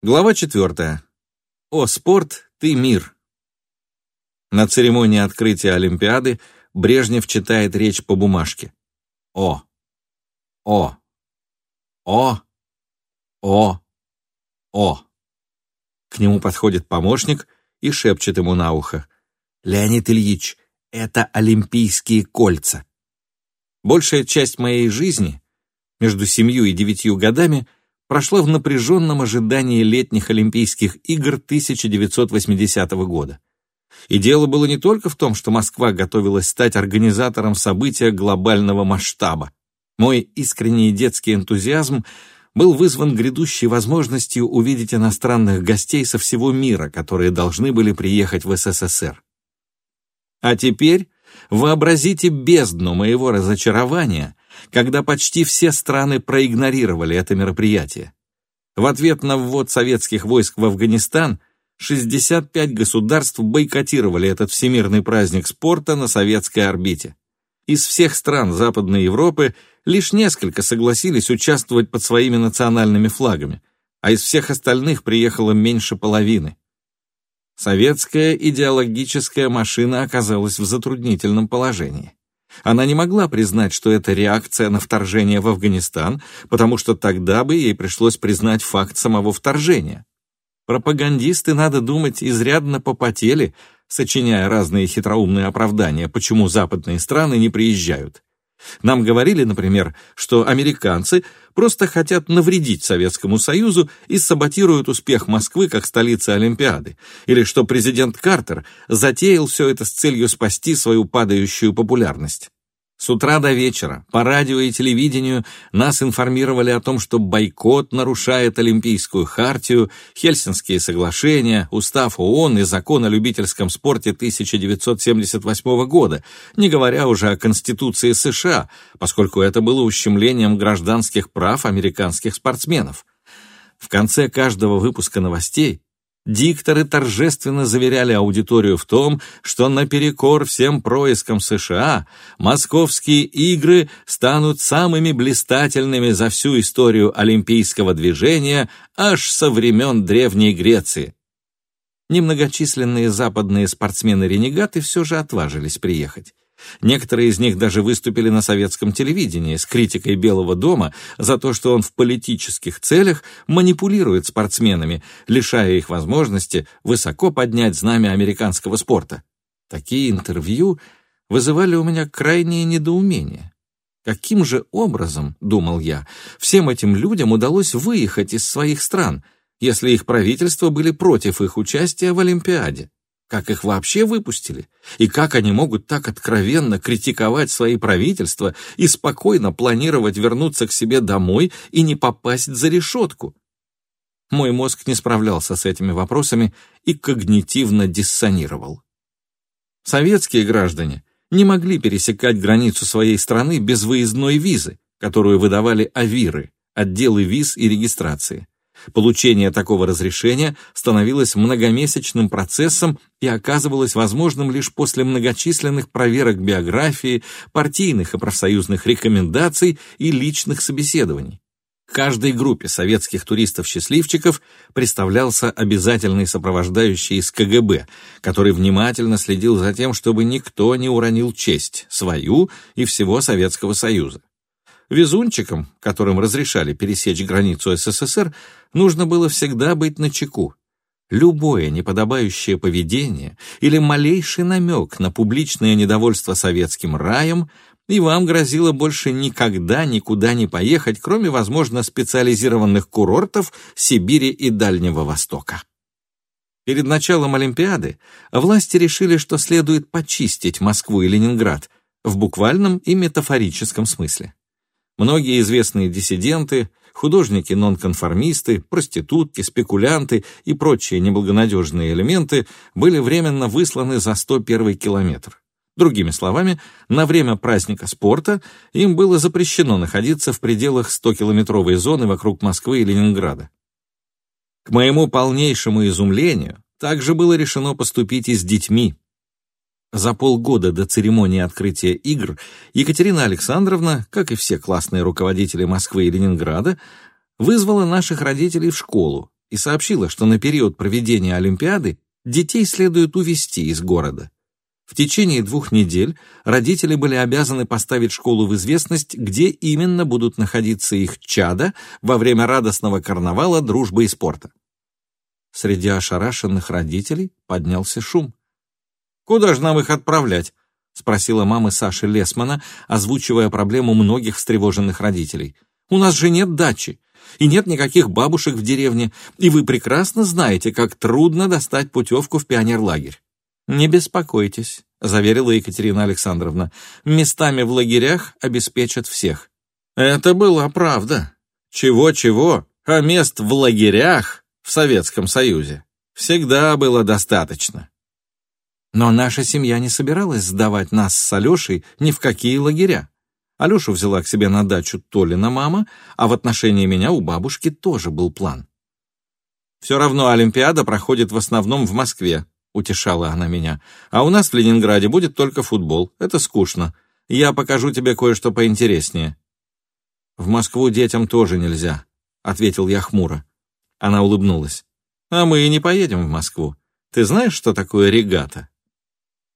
Глава четвертая. О, спорт, ты мир. На церемонии открытия Олимпиады Брежнев читает речь по бумажке. О. О. О. О. О. К нему подходит помощник и шепчет ему на ухо. «Леонид Ильич, это Олимпийские кольца». Большая часть моей жизни, между семью и девятью годами, прошла в напряженном ожидании летних Олимпийских игр 1980 года. И дело было не только в том, что Москва готовилась стать организатором события глобального масштаба. Мой искренний детский энтузиазм был вызван грядущей возможностью увидеть иностранных гостей со всего мира, которые должны были приехать в СССР. А теперь вообразите бездну моего разочарования, когда почти все страны проигнорировали это мероприятие. В ответ на ввод советских войск в Афганистан 65 государств бойкотировали этот всемирный праздник спорта на советской орбите. Из всех стран Западной Европы лишь несколько согласились участвовать под своими национальными флагами, а из всех остальных приехало меньше половины. Советская идеологическая машина оказалась в затруднительном положении. Она не могла признать, что это реакция на вторжение в Афганистан, потому что тогда бы ей пришлось признать факт самого вторжения. Пропагандисты, надо думать, изрядно попотели, сочиняя разные хитроумные оправдания, почему западные страны не приезжают. Нам говорили, например, что американцы просто хотят навредить Советскому Союзу и саботируют успех Москвы как столицы Олимпиады, или что президент Картер затеял все это с целью спасти свою падающую популярность. С утра до вечера по радио и телевидению нас информировали о том, что бойкот нарушает Олимпийскую хартию, Хельсинские соглашения, Устав ООН и Закон о любительском спорте 1978 года, не говоря уже о Конституции США, поскольку это было ущемлением гражданских прав американских спортсменов. В конце каждого выпуска новостей Дикторы торжественно заверяли аудиторию в том, что наперекор всем проискам США московские игры станут самыми блистательными за всю историю олимпийского движения аж со времен Древней Греции. Немногочисленные западные спортсмены-ренегаты все же отважились приехать. Некоторые из них даже выступили на советском телевидении с критикой Белого дома за то, что он в политических целях манипулирует спортсменами, лишая их возможности высоко поднять знамя американского спорта. Такие интервью вызывали у меня крайнее недоумение. Каким же образом, думал я, всем этим людям удалось выехать из своих стран, если их правительства были против их участия в Олимпиаде? Как их вообще выпустили? И как они могут так откровенно критиковать свои правительства и спокойно планировать вернуться к себе домой и не попасть за решетку? Мой мозг не справлялся с этими вопросами и когнитивно диссонировал. Советские граждане не могли пересекать границу своей страны без выездной визы, которую выдавали авиры, отделы виз и регистрации. Получение такого разрешения становилось многомесячным процессом и оказывалось возможным лишь после многочисленных проверок биографии, партийных и профсоюзных рекомендаций и личных собеседований. Каждой группе советских туристов-счастливчиков представлялся обязательный сопровождающий из КГБ, который внимательно следил за тем, чтобы никто не уронил честь, свою и всего Советского Союза. Везунчикам, которым разрешали пересечь границу СССР, нужно было всегда быть начеку. Любое неподобающее поведение или малейший намек на публичное недовольство советским раем, и вам грозило больше никогда никуда не поехать, кроме, возможно, специализированных курортов Сибири и Дальнего Востока. Перед началом Олимпиады власти решили, что следует почистить Москву и Ленинград в буквальном и метафорическом смысле. Многие известные диссиденты, художники-нонконформисты, проститутки, спекулянты и прочие неблагонадежные элементы были временно высланы за 101 километр. Другими словами, на время праздника спорта им было запрещено находиться в пределах 100-километровой зоны вокруг Москвы и Ленинграда. К моему полнейшему изумлению, также было решено поступить и с детьми, за полгода до церемонии открытия игр Екатерина Александровна, как и все классные руководители Москвы и Ленинграда, вызвала наших родителей в школу и сообщила, что на период проведения Олимпиады детей следует увезти из города. В течение двух недель родители были обязаны поставить школу в известность, где именно будут находиться их чада во время радостного карнавала дружбы и спорта. Среди ошарашенных родителей поднялся шум. «Куда же нам их отправлять?» — спросила мама Саши Лесмана, озвучивая проблему многих встревоженных родителей. «У нас же нет дачи, и нет никаких бабушек в деревне, и вы прекрасно знаете, как трудно достать путевку в пионерлагерь». «Не беспокойтесь», — заверила Екатерина Александровна. «Местами в лагерях обеспечат всех». Это была правда. Чего-чего, а мест в лагерях в Советском Союзе всегда было достаточно. Но наша семья не собиралась сдавать нас с Алешей ни в какие лагеря. Алешу взяла к себе на дачу Толина мама, а в отношении меня у бабушки тоже был план. «Все равно Олимпиада проходит в основном в Москве», — утешала она меня. «А у нас в Ленинграде будет только футбол. Это скучно. Я покажу тебе кое-что поинтереснее». «В Москву детям тоже нельзя», — ответил я хмуро. Она улыбнулась. «А мы и не поедем в Москву. Ты знаешь, что такое регата?»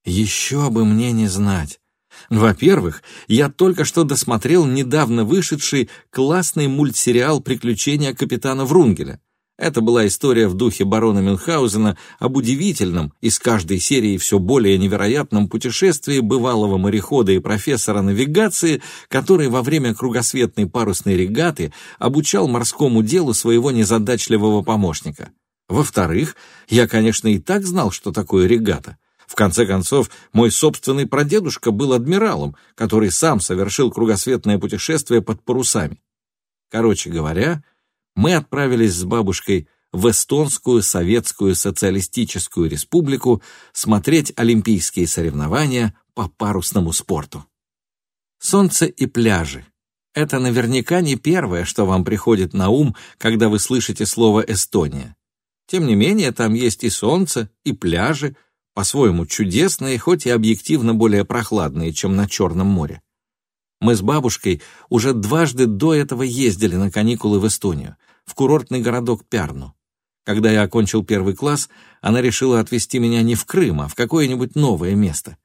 «Еще бы мне не знать. Во-первых, я только что досмотрел недавно вышедший классный мультсериал «Приключения капитана Врунгеля». Это была история в духе барона Мюнхгаузена об удивительном, из каждой серии все более невероятном путешествии бывалого морехода и профессора навигации, который во время кругосветной парусной регаты обучал морскому делу своего незадачливого помощника. Во-вторых, я, конечно, и так знал, что такое регата. В конце концов, мой собственный прадедушка был адмиралом, который сам совершил кругосветное путешествие под парусами. Короче говоря, мы отправились с бабушкой в Эстонскую Советскую Социалистическую Республику смотреть олимпийские соревнования по парусному спорту. Солнце и пляжи. Это наверняка не первое, что вам приходит на ум, когда вы слышите слово «Эстония». Тем не менее, там есть и солнце, и пляжи, по-своему чудесные, хоть и объективно более прохладные, чем на Черном море. Мы с бабушкой уже дважды до этого ездили на каникулы в Эстонию, в курортный городок Пярну. Когда я окончил первый класс, она решила отвезти меня не в Крым, а в какое-нибудь новое место.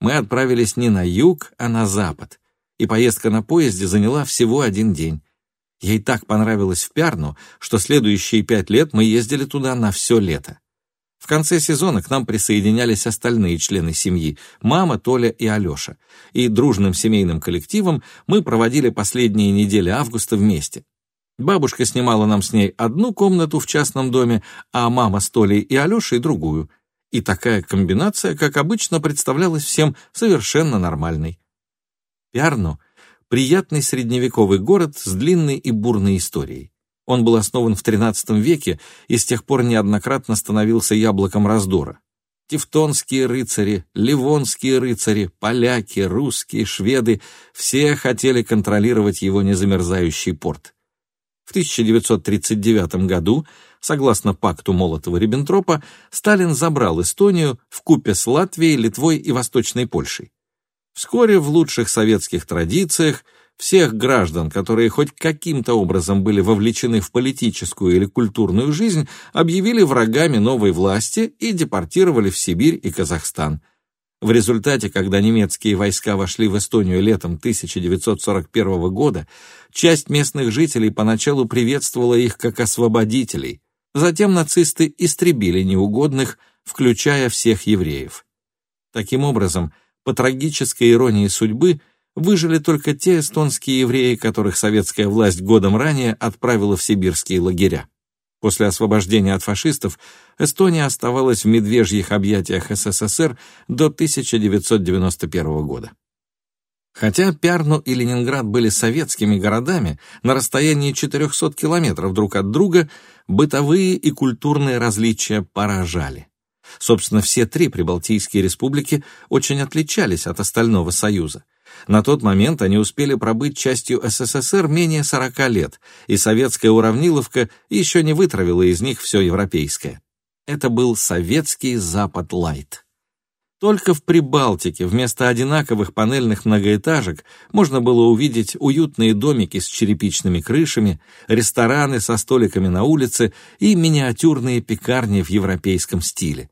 Мы отправились не на юг, а на запад, и поездка на поезде заняла всего один день. Ей так понравилось в Пярну, что следующие пять лет мы ездили туда на все лето. В конце сезона к нам присоединялись остальные члены семьи – мама, Толя и Алеша. И дружным семейным коллективом мы проводили последние недели августа вместе. Бабушка снимала нам с ней одну комнату в частном доме, а мама с Толей и Алешей – другую. И такая комбинация, как обычно, представлялась всем совершенно нормальной. Пярно – приятный средневековый город с длинной и бурной историей. Он был основан в XIII веке и с тех пор неоднократно становился яблоком раздора. Тевтонские рыцари, ливонские рыцари, поляки, русские, шведы — все хотели контролировать его незамерзающий порт. В 1939 году, согласно пакту Молотова-Риббентропа, Сталин забрал Эстонию в купе с Латвией, Литвой и Восточной Польшей. Вскоре в лучших советских традициях всех граждан, которые хоть каким-то образом были вовлечены в политическую или культурную жизнь, объявили врагами новой власти и депортировали в Сибирь и Казахстан. В результате, когда немецкие войска вошли в Эстонию летом 1941 года, часть местных жителей поначалу приветствовала их как освободителей. Затем нацисты истребили неугодных, включая всех евреев. Таким образом, по трагической иронии судьбы – выжили только те эстонские евреи, которых советская власть годом ранее отправила в сибирские лагеря. После освобождения от фашистов Эстония оставалась в медвежьих объятиях СССР до 1991 года. Хотя Пярну и Ленинград были советскими городами на расстоянии 400 километров друг от друга, бытовые и культурные различия поражали. Собственно, все три прибалтийские республики очень отличались от остального Союза. На тот момент они успели пробыть частью СССР менее 40 лет, и советская уравниловка еще не вытравила из них все европейское. Это был советский Запад-лайт. Только в Прибалтике вместо одинаковых панельных многоэтажек можно было увидеть уютные домики с черепичными крышами, рестораны со столиками на улице и миниатюрные пекарни в европейском стиле.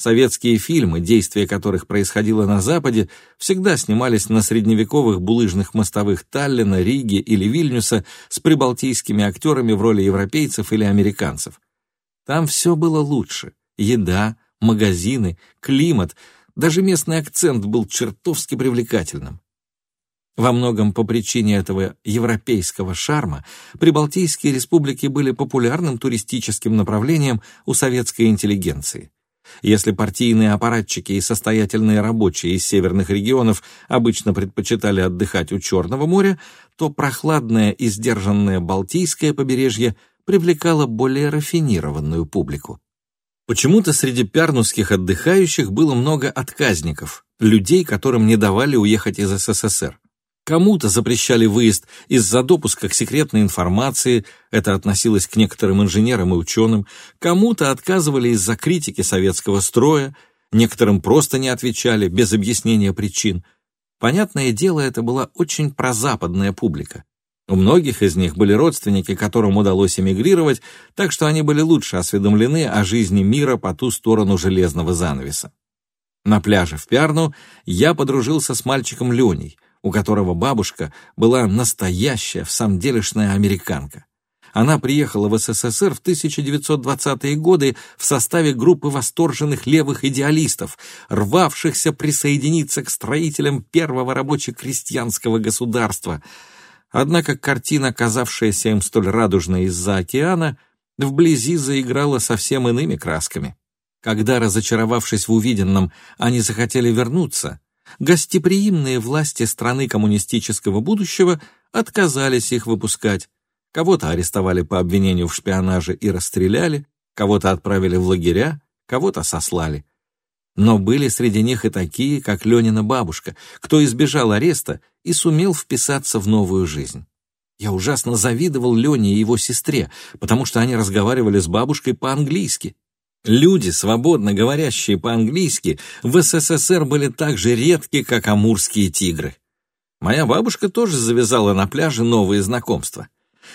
Советские фильмы, действие которых происходило на Западе, всегда снимались на средневековых булыжных мостовых Таллина, Риги или Вильнюса с прибалтийскими актерами в роли европейцев или американцев. Там все было лучше. Еда, магазины, климат — даже местный акцент был чертовски привлекательным. Во многом по причине этого европейского шарма прибалтийские республики были популярным туристическим направлением у советской интеллигенции. Если партийные аппаратчики и состоятельные рабочие из северных регионов обычно предпочитали отдыхать у Черного моря, то прохладное и сдержанное Балтийское побережье привлекало более рафинированную публику. Почему-то среди пярнусских отдыхающих было много отказников, людей, которым не давали уехать из СССР. Кому-то запрещали выезд из-за допуска к секретной информации, это относилось к некоторым инженерам и ученым, кому-то отказывали из-за критики советского строя, некоторым просто не отвечали, без объяснения причин. Понятное дело, это была очень прозападная публика. У многих из них были родственники, которым удалось эмигрировать, так что они были лучше осведомлены о жизни мира по ту сторону железного занавеса. На пляже в Пярну я подружился с мальчиком Леней, у которого бабушка была настоящая, в самом делешная американка. Она приехала в СССР в 1920-е годы в составе группы восторженных левых идеалистов, рвавшихся присоединиться к строителям первого рабоче-крестьянского государства — Однако картина, казавшаяся им столь радужной из-за океана, вблизи заиграла совсем иными красками. Когда, разочаровавшись в увиденном, они захотели вернуться, гостеприимные власти страны коммунистического будущего отказались их выпускать. Кого-то арестовали по обвинению в шпионаже и расстреляли, кого-то отправили в лагеря, кого-то сослали. Но были среди них и такие, как Ленина бабушка, кто избежал ареста и сумел вписаться в новую жизнь. Я ужасно завидовал Лене и его сестре, потому что они разговаривали с бабушкой по-английски. Люди, свободно говорящие по-английски, в СССР были так же редки, как амурские тигры. Моя бабушка тоже завязала на пляже новые знакомства.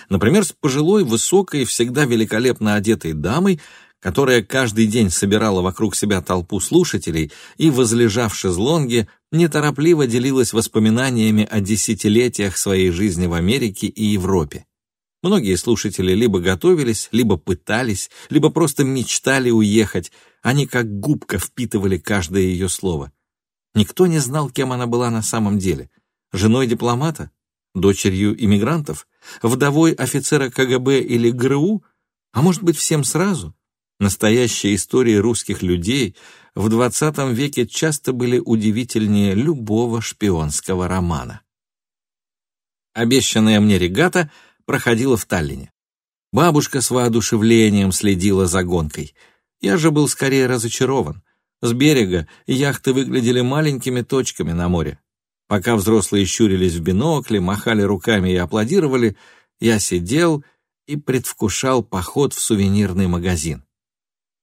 Например, с пожилой, высокой, всегда великолепно одетой дамой, которая каждый день собирала вокруг себя толпу слушателей и, возлежав в неторопливо делилась воспоминаниями о десятилетиях своей жизни в Америке и Европе. Многие слушатели либо готовились, либо пытались, либо просто мечтали уехать, они как губка впитывали каждое ее слово. Никто не знал, кем она была на самом деле. Женой дипломата? Дочерью иммигрантов? Вдовой офицера КГБ или ГРУ? А может быть, всем сразу? Настоящие истории русских людей в XX веке часто были удивительнее любого шпионского романа. Обещанная мне регата проходила в Таллине. Бабушка с воодушевлением следила за гонкой. Я же был скорее разочарован. С берега яхты выглядели маленькими точками на море. Пока взрослые щурились в бинокли, махали руками и аплодировали, я сидел и предвкушал поход в сувенирный магазин.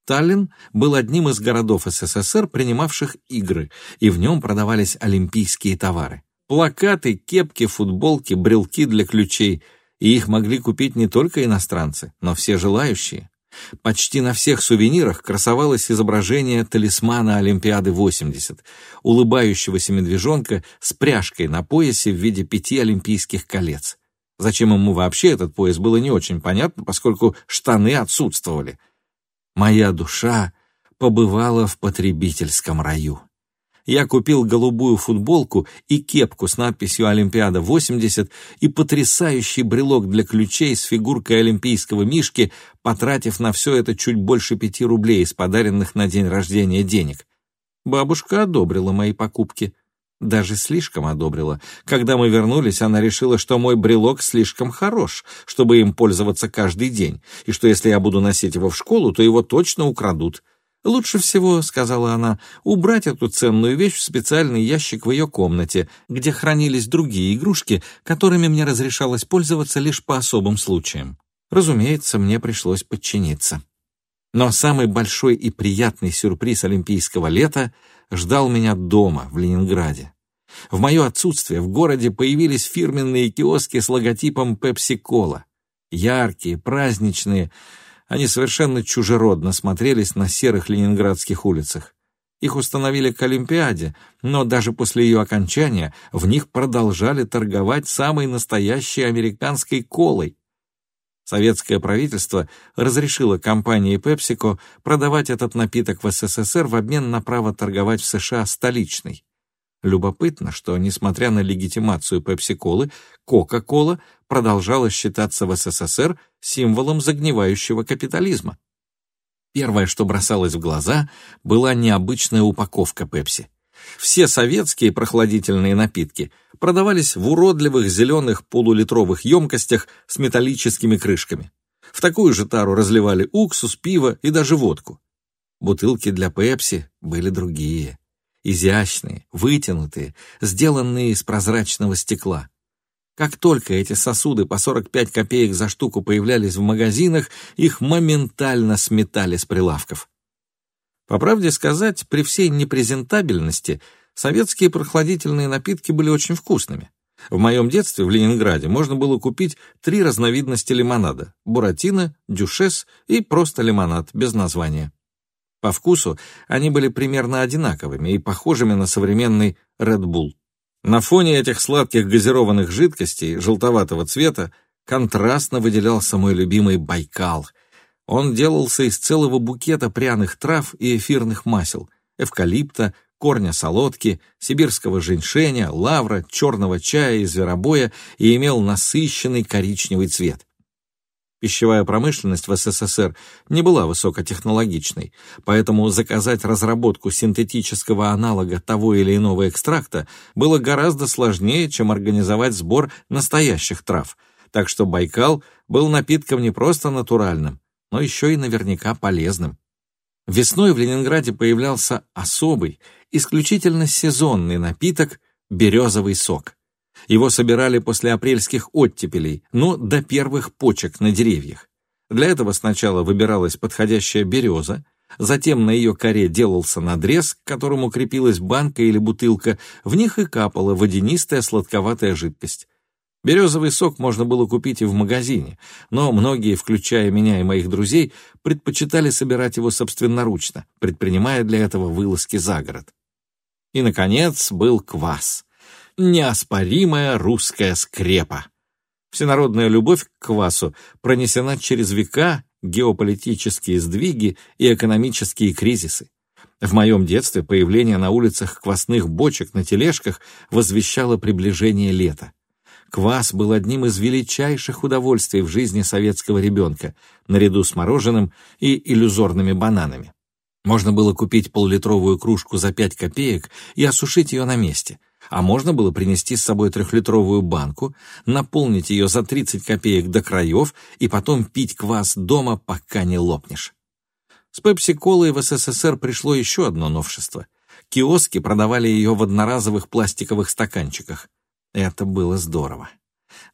Таллин был одним из городов СССР, принимавших игры, и в нем продавались олимпийские товары. Плакаты, кепки, футболки, брелки для ключей, и их могли купить не только иностранцы, но все желающие. Почти на всех сувенирах красовалось изображение талисмана Олимпиады 80, улыбающегося медвежонка с пряжкой на поясе в виде пяти олимпийских колец. Зачем ему вообще этот пояс, было не очень понятно, поскольку штаны отсутствовали — Моя душа побывала в потребительском раю. Я купил голубую футболку и кепку с надписью «Олимпиада-80» и потрясающий брелок для ключей с фигуркой олимпийского мишки, потратив на все это чуть больше пяти рублей из подаренных на день рождения денег. Бабушка одобрила мои покупки. Даже слишком одобрила. Когда мы вернулись, она решила, что мой брелок слишком хорош, чтобы им пользоваться каждый день, и что если я буду носить его в школу, то его точно украдут. «Лучше всего, — сказала она, — убрать эту ценную вещь в специальный ящик в ее комнате, где хранились другие игрушки, которыми мне разрешалось пользоваться лишь по особым случаям. Разумеется, мне пришлось подчиниться. Но самый большой и приятный сюрприз олимпийского лета ждал меня дома, в Ленинграде. В мое отсутствие в городе появились фирменные киоски с логотипом Пепси-Кола. Яркие, праздничные, они совершенно чужеродно смотрелись на серых ленинградских улицах. Их установили к Олимпиаде, но даже после ее окончания в них продолжали торговать самой настоящей американской колой. Советское правительство разрешило компании PepsiCo продавать этот напиток в СССР в обмен на право торговать в США столичной. Любопытно, что, несмотря на легитимацию пепси-колы, Кока-кола продолжала считаться в СССР символом загнивающего капитализма. Первое, что бросалось в глаза, была необычная упаковка пепси. Все советские прохладительные напитки продавались в уродливых зеленых полулитровых емкостях с металлическими крышками. В такую же тару разливали уксус, пиво и даже водку. Бутылки для пепси были другие изящные, вытянутые, сделанные из прозрачного стекла. Как только эти сосуды по 45 копеек за штуку появлялись в магазинах, их моментально сметали с прилавков. По правде сказать, при всей непрезентабельности советские прохладительные напитки были очень вкусными. В моем детстве в Ленинграде можно было купить три разновидности лимонада – буратино, дюшес и просто лимонад без названия. По вкусу они были примерно одинаковыми и похожими на современный Red Bull. На фоне этих сладких газированных жидкостей желтоватого цвета контрастно выделялся мой любимый Байкал. Он делался из целого букета пряных трав и эфирных масел, эвкалипта, корня солодки, сибирского женьшеня, лавра, черного чая и зверобоя и имел насыщенный коричневый цвет. Пищевая промышленность в СССР не была высокотехнологичной, поэтому заказать разработку синтетического аналога того или иного экстракта было гораздо сложнее, чем организовать сбор настоящих трав, так что Байкал был напитком не просто натуральным, но еще и наверняка полезным. Весной в Ленинграде появлялся особый, исключительно сезонный напиток – березовый сок – его собирали после апрельских оттепелей, но до первых почек на деревьях. Для этого сначала выбиралась подходящая береза, затем на ее коре делался надрез, к которому крепилась банка или бутылка, в них и капала водянистая сладковатая жидкость. Березовый сок можно было купить и в магазине, но многие, включая меня и моих друзей, предпочитали собирать его собственноручно, предпринимая для этого вылазки за город. И, наконец, был квас неоспоримая русская скрепа. Всенародная любовь к квасу пронесена через века, геополитические сдвиги и экономические кризисы. В моем детстве появление на улицах квасных бочек на тележках возвещало приближение лета. Квас был одним из величайших удовольствий в жизни советского ребенка, наряду с мороженым и иллюзорными бананами. Можно было купить поллитровую кружку за 5 копеек и осушить ее на месте – а можно было принести с собой трехлитровую банку, наполнить ее за 30 копеек до краев и потом пить квас дома, пока не лопнешь. С пепси-колой в СССР пришло еще одно новшество. Киоски продавали ее в одноразовых пластиковых стаканчиках. Это было здорово.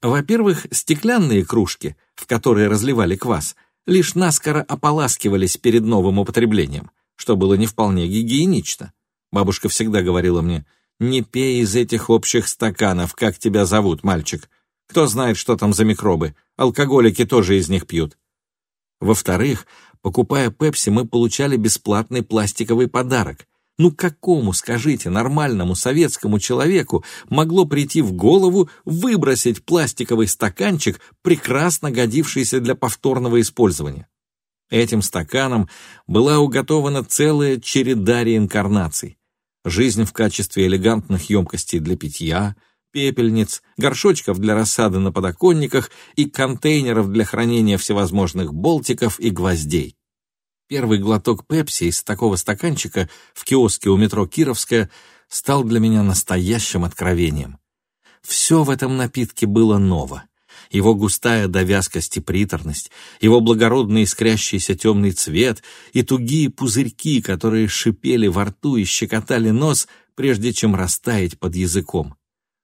Во-первых, стеклянные кружки, в которые разливали квас, лишь наскоро ополаскивались перед новым употреблением, что было не вполне гигиенично. Бабушка всегда говорила мне — не пей из этих общих стаканов, как тебя зовут, мальчик. Кто знает, что там за микробы. Алкоголики тоже из них пьют. Во-вторых, покупая пепси, мы получали бесплатный пластиковый подарок. Ну какому, скажите, нормальному советскому человеку могло прийти в голову выбросить пластиковый стаканчик, прекрасно годившийся для повторного использования? Этим стаканом была уготована целая череда реинкарнаций жизнь в качестве элегантных емкостей для питья, пепельниц, горшочков для рассады на подоконниках и контейнеров для хранения всевозможных болтиков и гвоздей. Первый глоток пепси из такого стаканчика в киоске у метро Кировская стал для меня настоящим откровением. Все в этом напитке было ново его густая довязкость и приторность, его благородный искрящийся темный цвет и тугие пузырьки, которые шипели во рту и щекотали нос, прежде чем растаять под языком.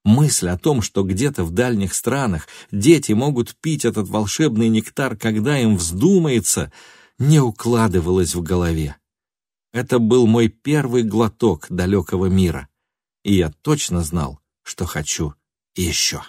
Мысль о том, что где-то в дальних странах дети могут пить этот волшебный нектар, когда им вздумается, не укладывалось в голове. Это был мой первый глоток далекого мира, и я точно знал, что хочу еще.